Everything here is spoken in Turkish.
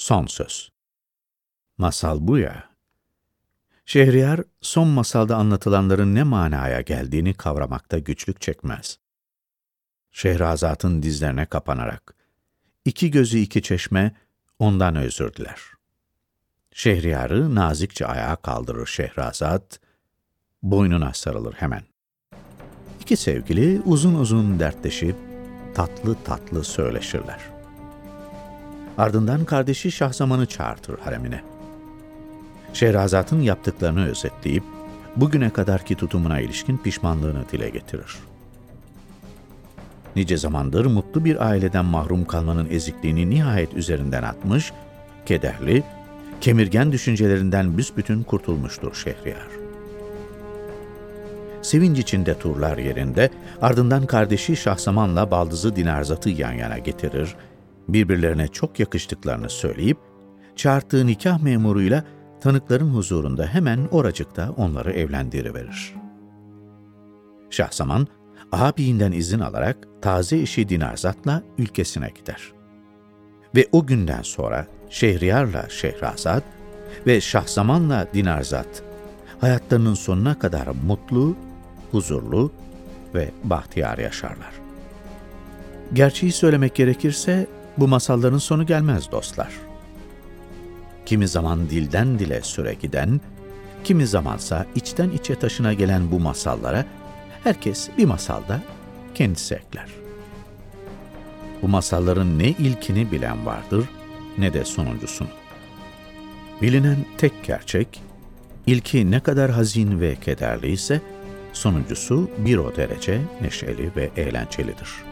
Son söz. Masal bu ya. Şehriyar, son masalda anlatılanların ne manaya geldiğini kavramakta güçlük çekmez. Şehrazat'ın dizlerine kapanarak, iki gözü iki çeşme ondan özür diler. Şehriyarı nazikçe ayağa kaldırır Şehrazat, boynuna sarılır hemen. İki sevgili uzun uzun dertleşip tatlı tatlı söyleşirler. Ardından kardeşi Şahzaman'ı çağırtır haremine. Şehrazat'ın yaptıklarını özetleyip, bugüne kadarki tutumuna ilişkin pişmanlığını dile getirir. Nice zamandır mutlu bir aileden mahrum kalmanın ezikliğini nihayet üzerinden atmış, kederli, kemirgen düşüncelerinden büsbütün kurtulmuştur Şehriyar. Sevinç içinde turlar yerinde, ardından kardeşi Şahsaman'la baldızı Dinarzat'ı yan yana getirir, birbirlerine çok yakıştıklarını söyleyip, çağırttığı nikah memuruyla tanıkların huzurunda hemen oracıkta onları evlendiriverir. Şahsaman, ağabeyinden izin alarak taze eşi Dinarzat'la ülkesine gider. Ve o günden sonra Şehriyar'la Şehrazat ve Şahzaman'la Dinarzat hayatlarının sonuna kadar mutlu, huzurlu ve bahtiyar yaşarlar. Gerçeği söylemek gerekirse bu masalların sonu gelmez dostlar. Kimi zaman dilden dile süre giden, kimi zamansa içten içe taşına gelen bu masallara herkes bir masalda kendisi ekler. Bu masalların ne ilkini bilen vardır ne de sonuncusunu. Bilinen tek gerçek, ilki ne kadar hazin ve kederli ise sonuncusu bir o derece neşeli ve eğlencelidir.''